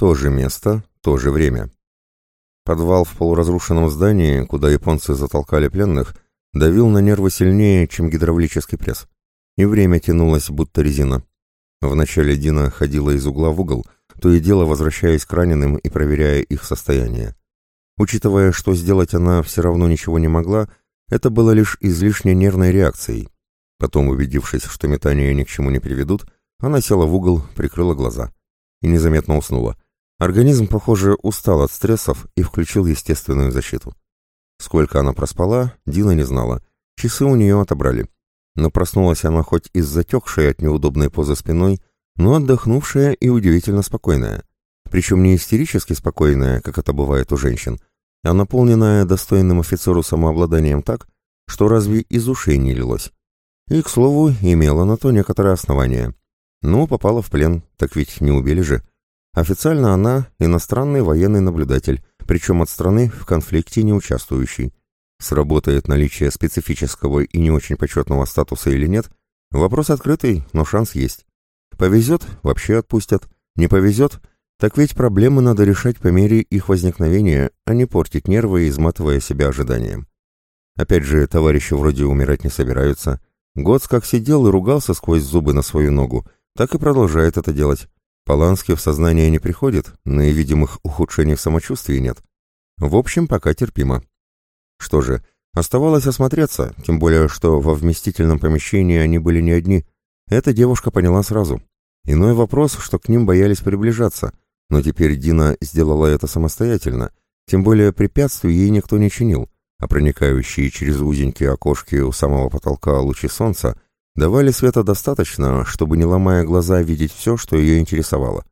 То же место, то же время. Подвал в полуразрушенном здании, куда японцы затолкали пленных, давил на нервы сильнее, чем гидравлический пресс. И время тянулось, будто резина. Вначале Дина ходила из угла в угол, то и дело возвращаясь к раненым и проверяя их состояние. Учитывая, что сделать она все равно ничего не могла, это было лишь излишне нервной реакцией. Потом, убедившись, что метания ни к чему не приведут, она села в угол, прикрыла глаза и незаметно уснула. Организм, похоже, устал от стрессов и включил естественную защиту. Сколько она проспала, Дина не знала. Часы у нее отобрали. Но проснулась она хоть и затекшая от неудобной позы спиной, но отдохнувшая и удивительно спокойная. Причем не истерически спокойная, как это бывает у женщин, а наполненная достойным офицеру самообладанием так, что разве из ушей не лилось. И, к слову, имела на то некоторое основание. Ну, попала в плен, так ведь не убили же. Официально она иностранный военный наблюдатель, причем от страны в конфликте не участвующий. Сработает наличие специфического и не очень почетного статуса или нет, вопрос открытый, но шанс есть. Повезет – вообще отпустят. Не повезет – так ведь проблемы надо решать по мере их возникновения, а не портить нервы, изматывая себя ожиданием. Опять же, товарищи вроде умирать не собираются. Гоц как сидел и ругался сквозь зубы на свою ногу, так и продолжает это делать. Полански в сознание не приходит, но и видимых ухудшений в самочувствии нет. В общем, пока терпимо. Что же, оставалось осмотреться, тем более, что во вместительном помещении они были не одни. Эта девушка поняла сразу. Иной вопрос, что к ним боялись приближаться, но теперь Дина сделала это самостоятельно, тем более препятствий ей никто не чинил, а проникающие через узенькие окошки у самого потолка лучи солнца давали света достаточно, чтобы, не ломая глаза, видеть все, что ее интересовало.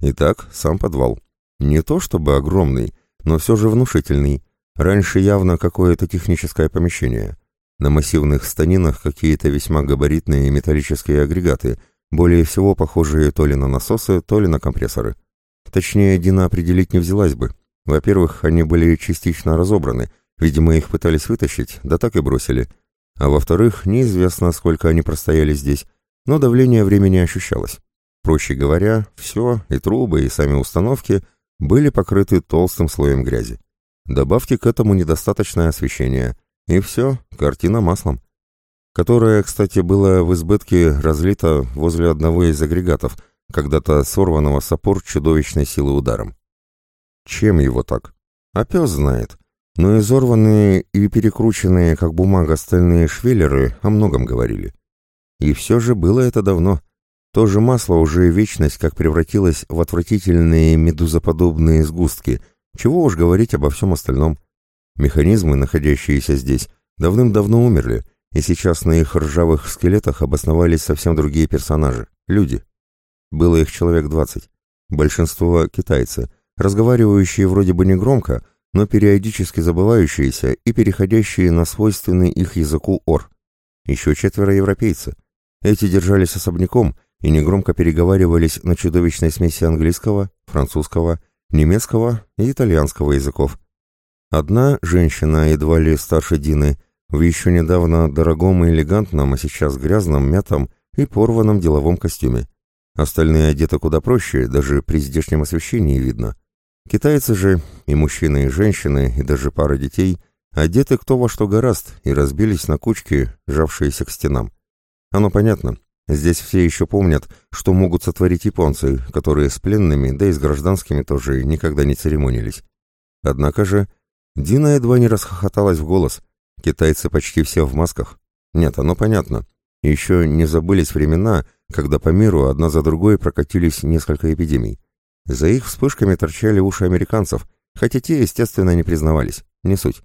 Итак, сам подвал. Не то чтобы огромный, но все же внушительный. Раньше явно какое-то техническое помещение. На массивных станинах какие-то весьма габаритные металлические агрегаты, более всего похожие то ли на насосы, то ли на компрессоры. Точнее, Дина определить не взялась бы. Во-первых, они были частично разобраны, видимо, их пытались вытащить, да так и бросили – а во-вторых, неизвестно, сколько они простояли здесь, но давление времени ощущалось. Проще говоря, все, и трубы, и сами установки, были покрыты толстым слоем грязи. Добавьте к этому недостаточное освещение, и все, картина маслом. Которое, кстати, было в избытке разлито возле одного из агрегатов, когда-то сорванного с опор чудовищной силы ударом. Чем его так? А пес знает но изорванные и перекрученные, как бумага, стальные швеллеры о многом говорили. И все же было это давно. То же масло уже вечность как превратилось в отвратительные медузоподобные сгустки, чего уж говорить обо всем остальном. Механизмы, находящиеся здесь, давным-давно умерли, и сейчас на их ржавых скелетах обосновались совсем другие персонажи — люди. Было их человек двадцать. Большинство — китайцы, разговаривающие вроде бы негромко, но периодически забывающиеся и переходящие на свойственный их языку ор. Еще четверо европейцы. Эти держались особняком и негромко переговаривались на чудовищной смеси английского, французского, немецкого и итальянского языков. Одна женщина, едва ли старше Дины, в еще недавно дорогом и элегантном, а сейчас грязном, мятом и порванном деловом костюме. Остальные одеты куда проще, даже при здешнем освещении видно. Китайцы же, и мужчины, и женщины, и даже пара детей, одеты кто во что гораст и разбились на кучки, жавшиеся к стенам. Оно понятно. Здесь все еще помнят, что могут сотворить японцы, которые с пленными, да и с гражданскими тоже никогда не церемонились. Однако же, Дина едва не расхохоталась в голос. Китайцы почти все в масках. Нет, оно понятно. Еще не забылись времена, когда по миру одна за другой прокатились несколько эпидемий. За их вспышками торчали уши американцев, хотя те, естественно, не признавались, не суть.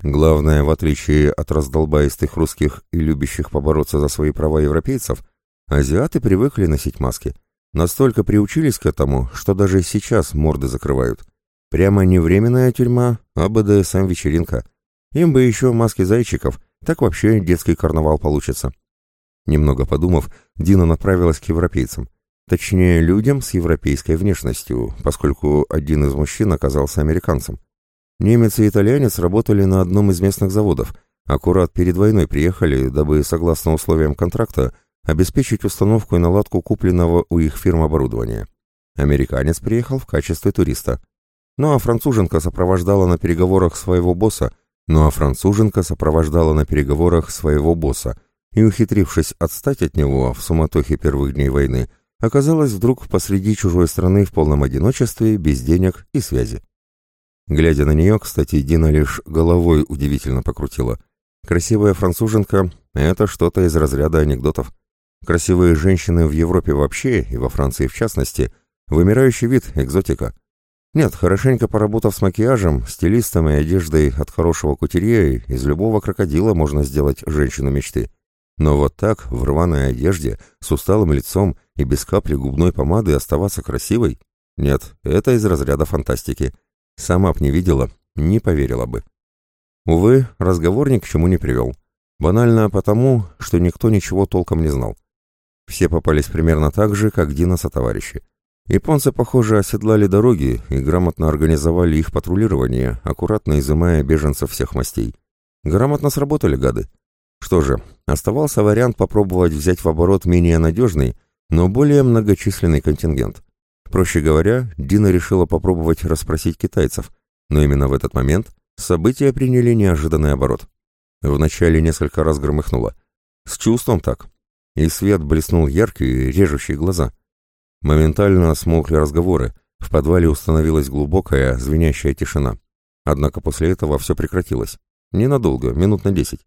Главное, в отличие от раздолбаистых русских и любящих побороться за свои права европейцев, азиаты привыкли носить маски. Настолько приучились к этому, что даже сейчас морды закрывают. Прямо не временная тюрьма, а БДСМ-вечеринка. Им бы еще маски зайчиков, так вообще детский карнавал получится. Немного подумав, Дина направилась к европейцам. Точнее, людям с европейской внешностью, поскольку один из мужчин оказался американцем. Немец и итальянец работали на одном из местных заводов, аккурат перед войной приехали, дабы, согласно условиям контракта, обеспечить установку и наладку купленного у их фирм оборудования. Американец приехал в качестве туриста. Ну а француженка сопровождала на переговорах своего босса, ну а француженка сопровождала на переговорах своего босса, и, ухитрившись отстать от него в суматохе первых дней войны, оказалась вдруг посреди чужой страны в полном одиночестве, без денег и связи. Глядя на нее, кстати, Дина лишь головой удивительно покрутила. Красивая француженка — это что-то из разряда анекдотов. Красивые женщины в Европе вообще, и во Франции в частности, вымирающий вид, экзотика. Нет, хорошенько поработав с макияжем, стилистом и одеждой от хорошего кутюрье, из любого крокодила можно сделать женщину мечты. Но вот так, в рваной одежде, с усталым лицом и без капли губной помады оставаться красивой? Нет, это из разряда фантастики. Сама б не видела, не поверила бы. Увы, разговор ни к чему не привел. Банально потому, что никто ничего толком не знал. Все попались примерно так же, как Дина со товарищи. Японцы, похоже, оседлали дороги и грамотно организовали их патрулирование, аккуратно изымая беженцев всех мастей. Грамотно сработали гады. Что же, оставался вариант попробовать взять в оборот менее надежный, но более многочисленный контингент. Проще говоря, Дина решила попробовать расспросить китайцев, но именно в этот момент события приняли неожиданный оборот. Вначале несколько раз громыхнуло. С чувством так. И свет блеснул яркий, режущий глаза. Моментально смолкли разговоры, в подвале установилась глубокая, звенящая тишина. Однако после этого все прекратилось. Ненадолго, минут на десять.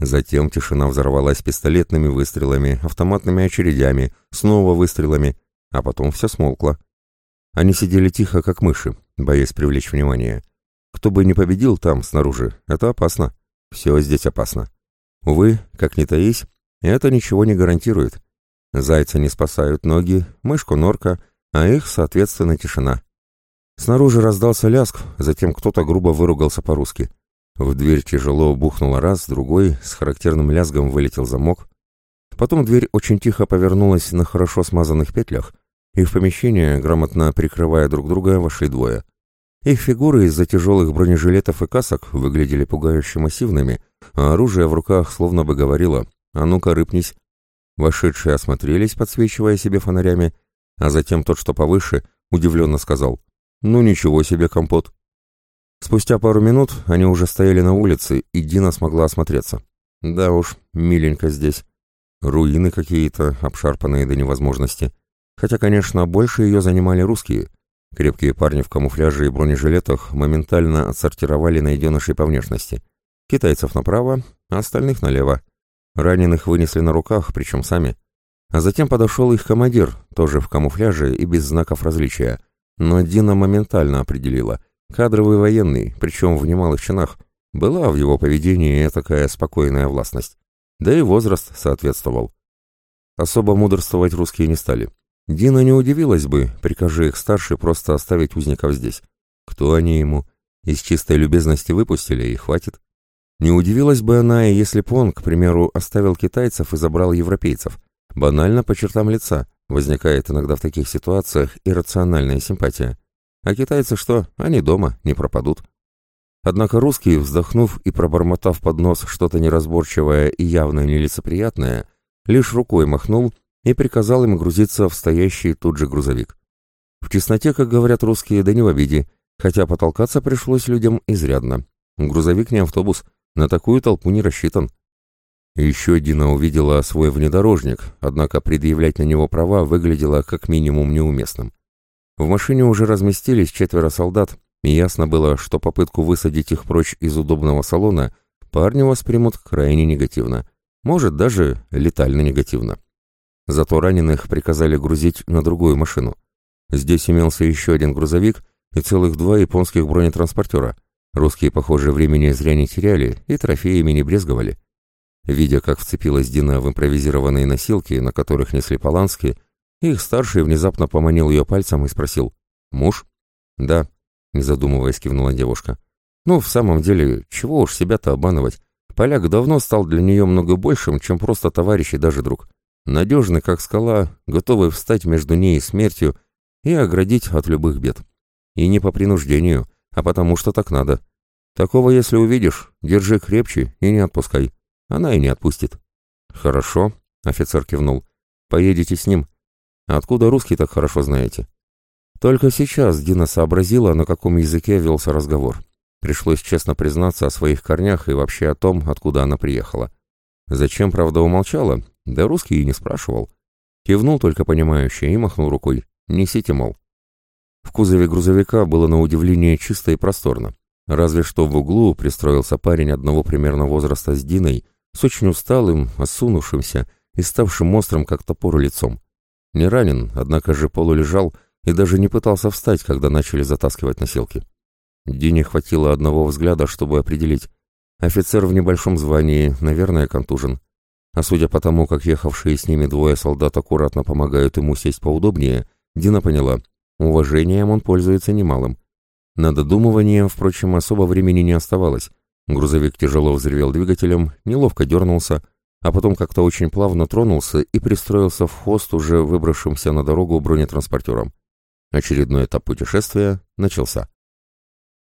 Затем тишина взорвалась пистолетными выстрелами, автоматными очередями, снова выстрелами, а потом все смолкло. Они сидели тихо, как мыши, боясь привлечь внимание. Кто бы ни победил там, снаружи, это опасно. Все здесь опасно. Увы, как ни таись, это ничего не гарантирует. Зайца не спасают ноги, мышку норка, а их, соответственно, тишина. Снаружи раздался ляск, затем кто-то грубо выругался по-русски. В дверь тяжело бухнула раз, другой, с характерным лязгом вылетел замок. Потом дверь очень тихо повернулась на хорошо смазанных петлях, и в помещение, грамотно прикрывая друг друга, вошли двое. Их фигуры из-за тяжелых бронежилетов и касок выглядели пугающе массивными, а оружие в руках словно бы говорило «А ну-ка, рыпнись». Вошедшие осмотрелись, подсвечивая себе фонарями, а затем тот, что повыше, удивленно сказал «Ну ничего себе, компот». Спустя пару минут они уже стояли на улице, и Дина смогла осмотреться. Да уж, миленько здесь. Руины какие-то, обшарпанные до невозможности. Хотя, конечно, больше ее занимали русские. Крепкие парни в камуфляже и бронежилетах моментально отсортировали найденышей по внешности. Китайцев направо, а остальных налево. Раненых вынесли на руках, причем сами. А затем подошел их командир, тоже в камуфляже и без знаков различия. Но Дина моментально определила. Кадровый военный, причем в немалых чинах. Была в его поведении такая спокойная властность. Да и возраст соответствовал. Особо мудрствовать русские не стали. Дина не удивилась бы, прикажи их старший просто оставить узников здесь. Кто они ему? Из чистой любезности выпустили, и хватит. Не удивилась бы она, если б он, к примеру, оставил китайцев и забрал европейцев. Банально по чертам лица. Возникает иногда в таких ситуациях иррациональная симпатия. А китайцы что? Они дома, не пропадут. Однако русский, вздохнув и пробормотав под нос что-то неразборчивое и явно нелицеприятное, лишь рукой махнул и приказал им грузиться в стоящий тут же грузовик. В тесноте, как говорят русские, да не в обиде, хотя потолкаться пришлось людям изрядно. Грузовик не автобус, на такую толпу не рассчитан. Еще Дина увидела свой внедорожник, однако предъявлять на него права выглядело как минимум неуместным. В машине уже разместились четверо солдат, и ясно было, что попытку высадить их прочь из удобного салона парни воспримут крайне негативно. Может, даже летально негативно. Зато раненых приказали грузить на другую машину. Здесь имелся еще один грузовик и целых два японских бронетранспортера. Русские, похоже, времени зря не теряли и трофеями не брезговали. Видя, как вцепилась Дина в импровизированные носилки, на которых несли Полански, их старший внезапно поманил ее пальцем и спросил «Муж?» «Да», — не задумываясь, кивнула девушка. «Ну, в самом деле, чего уж себя-то обманывать? Поляк давно стал для нее много большим, чем просто товарищ и даже друг. Надежный, как скала, готовый встать между ней и смертью и оградить от любых бед. И не по принуждению, а потому что так надо. Такого, если увидишь, держи крепче и не отпускай. Она и не отпустит». «Хорошо», — офицер кивнул. «Поедете с ним. Откуда русский так хорошо знаете? Только сейчас Дина сообразила, на каком языке велся разговор. Пришлось честно признаться о своих корнях и вообще о том, откуда она приехала. Зачем, правда, умолчала? Да русский и не спрашивал. Кивнул только понимающе и махнул рукой. «Несите, мол». В кузове грузовика было на удивление чисто и просторно. Разве что в углу пристроился парень одного примерно возраста с Диной, с очень усталым, осунувшимся и ставшим острым, как топор, лицом. Не ранен, однако же полулежал и даже не пытался встать, когда начали затаскивать носилки. Дине хватило одного взгляда, чтобы определить. Офицер в небольшом звании, наверное, контужен. А судя по тому, как ехавшие с ними двое солдат аккуратно помогают ему сесть поудобнее, Дина поняла, уважением он пользуется немалым. На додумывание, впрочем, особо времени не оставалось. Грузовик тяжело взревел двигателем, неловко дернулся, а потом как-то очень плавно тронулся и пристроился в хвост уже выбравшимся на дорогу бронетранспортером. Очередной этап путешествия начался.